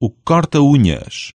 O corta-unhas.